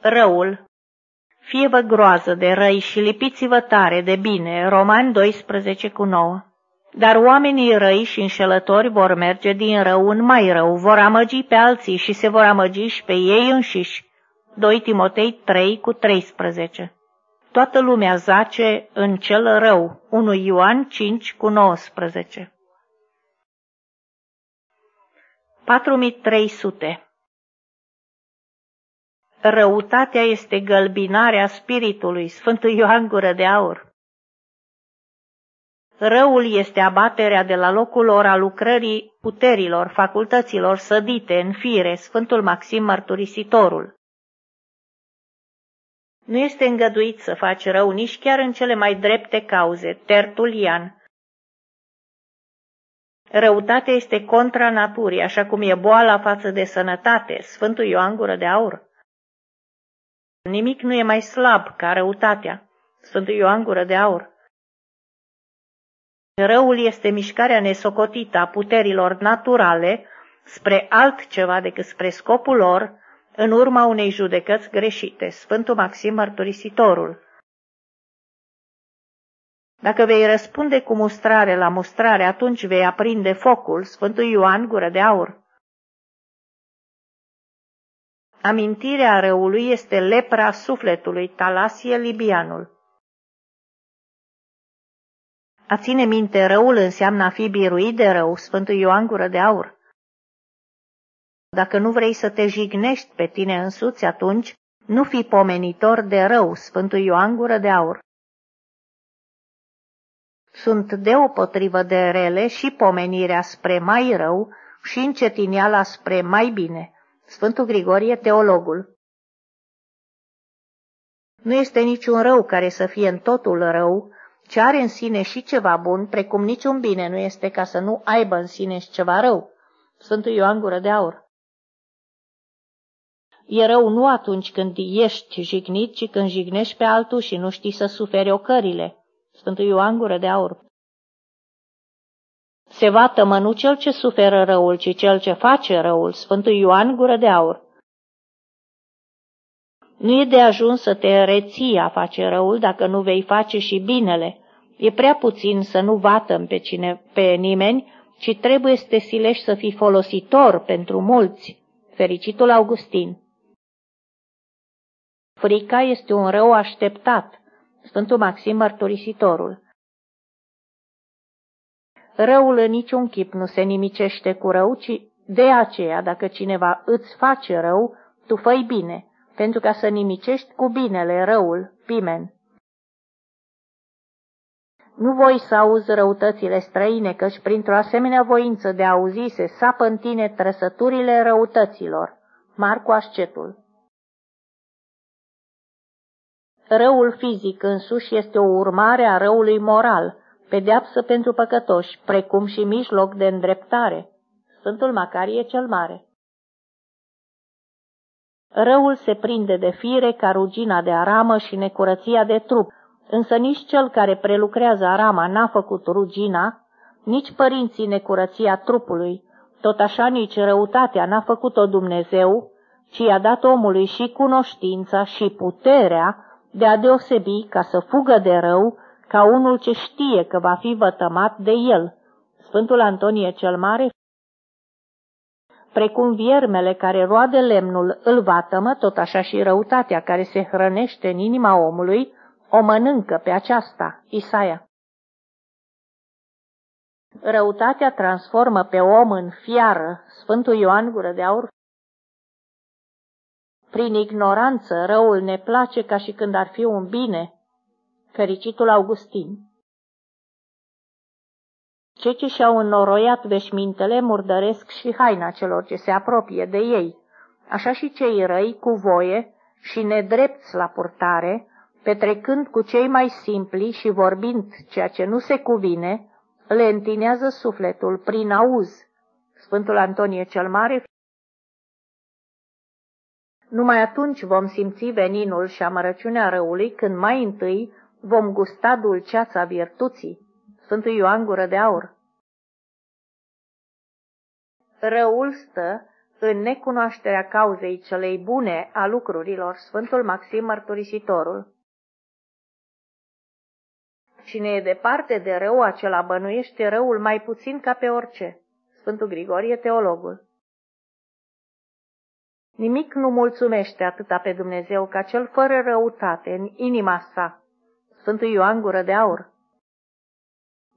Răul. Fie-vă groază de răi și lipiți-vă tare de bine. Roman 12 cu 9. Dar oamenii răi și înșelători vor merge din rău în mai rău, vor amăgi pe alții și se vor amăgi și pe ei înșiși. 2 Timotei 3 cu 13 Toată lumea zace în cel rău. 1 Ioan 5 cu 19 4300 Răutatea este gălbinarea spiritului, Sfântul Ioan Gură de Aur. Răul este abaterea de la locul lor a lucrării puterilor, facultăților sădite în fire, Sfântul Maxim Mărturisitorul. Nu este îngăduit să faci rău nici chiar în cele mai drepte cauze, Tertulian. Răutatea este contra naturii, așa cum e boala față de sănătate, Sfântul Ioan Gură de Aur. Nimic nu e mai slab ca răutatea, Sfântul Ioan Gură de Aur. Răul este mișcarea nesocotită a puterilor naturale spre altceva decât spre scopul lor, în urma unei judecăți greșite. Sfântul Maxim Mărturisitorul. Dacă vei răspunde cu mustrare la mustrare, atunci vei aprinde focul, Sfântul Ioan Gură de Aur. Amintirea răului este lepra sufletului, Talasie Libianul. A ține minte răul înseamnă a fi biruit de rău, Sfântul Ioan Gură de Aur. Dacă nu vrei să te jignești pe tine însuți, atunci nu fi pomenitor de rău, Sfântul Ioan Gură de Aur. Sunt deopotrivă de rele și pomenirea spre mai rău și încetiniala spre mai bine. Sfântul Grigorie, teologul. Nu este niciun rău care să fie în totul rău, ce are în sine și ceva bun, precum niciun bine nu este ca să nu aibă în sine și ceva rău. Sfântul Ioan Gură de Aur. E rău nu atunci când ești jignit, ci când jignești pe altul și nu știi să suferi ocările. Sfântul Ioan Gură de Aur. Se vatămă nu cel ce suferă răul, ci cel ce face răul. Sfântul Ioan Gură de Aur. Nu e de ajuns să te reții a face răul dacă nu vei face și binele. E prea puțin să nu vatăm pe, cine, pe nimeni, ci trebuie să te silești să fii folositor pentru mulți. Fericitul Augustin Frica este un rău așteptat. Sfântul Maxim Mărturisitorul Răul în niciun chip nu se nimicește cu rău, ci de aceea, dacă cineva îți face rău, tu făi bine, pentru ca să nimicești cu binele răul, pimen. Nu voi să auzi răutățile străine, căci printr-o asemenea voință de a auzi se sapă în tine trăsăturile răutăților. Marcu Ascetul Răul fizic însuși este o urmare a răului moral, pedeapsă pentru păcătoși, precum și mijloc de îndreptare. Sfântul Macarie cel Mare Răul se prinde de fire ca rugina de aramă și necurăția de trup, însă nici cel care prelucrează arama n-a făcut rugina, nici părinții necurăția trupului, tot așa nici răutatea n-a făcut-o Dumnezeu, ci i-a dat omului și cunoștința și puterea de a deosebi ca să fugă de rău ca unul ce știe că va fi vătămat de el. Sfântul Antonie cel Mare Precum viermele care roade lemnul îl vatămă, tot așa și răutatea care se hrănește în inima omului o mănâncă pe aceasta. Isaia Răutatea transformă pe om în fiară. Sfântul Ioan Gură de Aur prin ignoranță, răul ne place ca și când ar fi un bine. Fericitul Augustin Cei ce și-au înnoroiat veșmintele murdăresc și haina celor ce se apropie de ei. Așa și cei răi, cu voie și nedrepți la purtare, petrecând cu cei mai simpli și vorbind ceea ce nu se cuvine, le întinează sufletul prin auz. Sfântul Antonie cel Mare numai atunci vom simți veninul și amărăciunea răului, când mai întâi vom gusta dulceața virtuții. Sfântul Ioan Gură de Aur Răul stă în necunoașterea cauzei celei bune a lucrurilor, Sfântul Maxim Mărturisitorul. Cine e departe de rău, acela bănuiește răul mai puțin ca pe orice. Sfântul Grigorie, teologul. Nimic nu mulțumește atâta pe Dumnezeu ca cel fără răutate în inima sa. Sfântul Ioan Gură de Aur.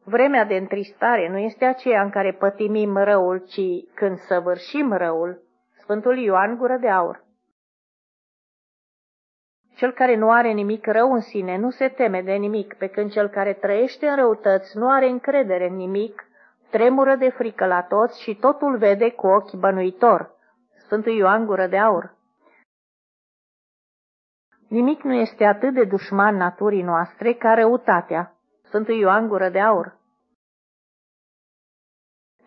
Vremea de întristare nu este aceea în care pătimim răul, ci când săvârșim răul. Sfântul Ioan Gură de Aur. Cel care nu are nimic rău în sine nu se teme de nimic, pe când cel care trăiește în răutăți nu are încredere în nimic, tremură de frică la toți și totul vede cu ochi bănuitor. Sfântul Ioan Gură de Aur. Nimic nu este atât de dușman naturii noastre ca răutatea. Sfântul Ioan Gură de Aur.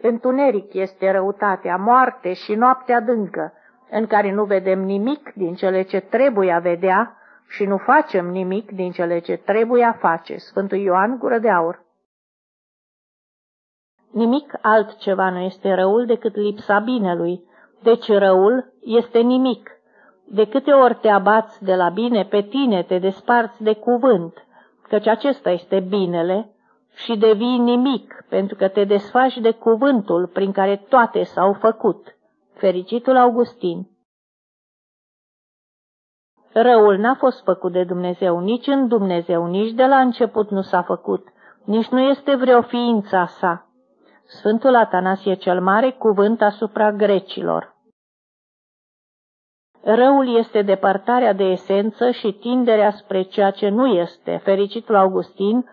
Întuneric este răutatea, moarte și noapte adâncă, în care nu vedem nimic din cele ce trebuie a vedea și nu facem nimic din cele ce trebuie a face. Sfântul Ioan Gură de Aur. Nimic altceva nu este răul decât lipsa binelui, deci răul este nimic. De câte ori te abați de la bine, pe tine te desparți de cuvânt, căci acesta este binele, și devii nimic, pentru că te desfaci de cuvântul prin care toate s-au făcut. Fericitul Augustin Răul n-a fost făcut de Dumnezeu, nici în Dumnezeu, nici de la început nu s-a făcut, nici nu este vreo ființă sa. Sfântul Atanasie cel Mare, cuvânt asupra grecilor. Răul este depărtarea de esență și tinderea spre ceea ce nu este. Fericitul Augustin,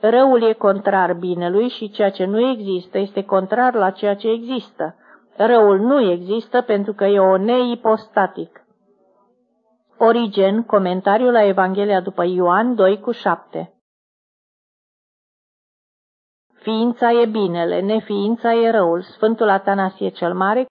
Răul e contrar binelui și ceea ce nu există este contrar la ceea ce există. Răul nu există pentru că e o neipostatic. Origen, comentariul la Evanghelia după Ioan 2 cu 7 Ființa e binele, neființa e răul. Sfântul Atanasie cel Mare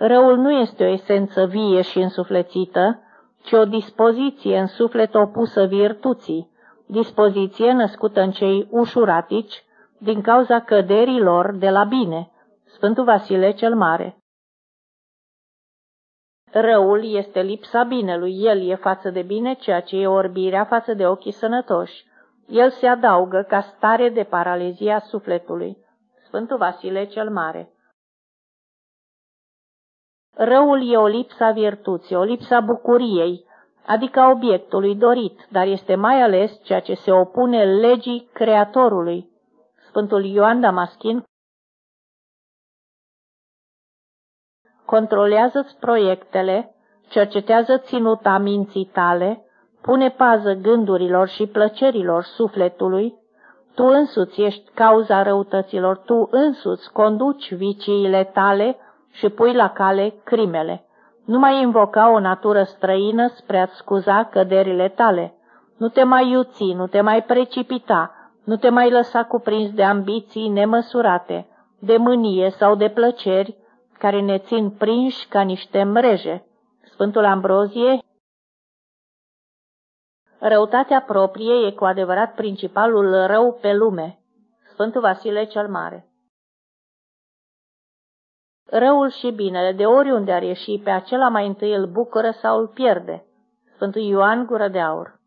Răul nu este o esență vie și însuflețită, ci o dispoziție în suflet opusă virtuții, dispoziție născută în cei ușuratici din cauza căderii lor de la bine. Sfântul Vasile cel Mare Răul este lipsa binelui, el e față de bine ceea ce e orbirea față de ochii sănătoși. El se adaugă ca stare de paralizie a sufletului. Sfântul Vasile cel Mare Răul e o lipsa virtuții, o lipsa bucuriei, adică a obiectului dorit, dar este mai ales ceea ce se opune legii Creatorului. Sfântul Ioan Damaschin controlează-ți proiectele, cercetează ținuta minții tale, pune pază gândurilor și plăcerilor sufletului, tu însuți ești cauza răutăților, tu însuți conduci viciile tale și pui la cale crimele. Nu mai invoca o natură străină spre a-ți scuza căderile tale. Nu te mai iuți, nu te mai precipita, nu te mai lăsa cuprins de ambiții nemăsurate, de mânie sau de plăceri care ne țin prinși ca niște mreje. Sfântul Ambrozie Răutatea proprie e cu adevărat principalul rău pe lume. Sfântul Vasile cel Mare Răul și binele, de oriunde ar ieși, pe acela mai întâi îl bucură sau îl pierde. Sfântul Ioan Gură de Aur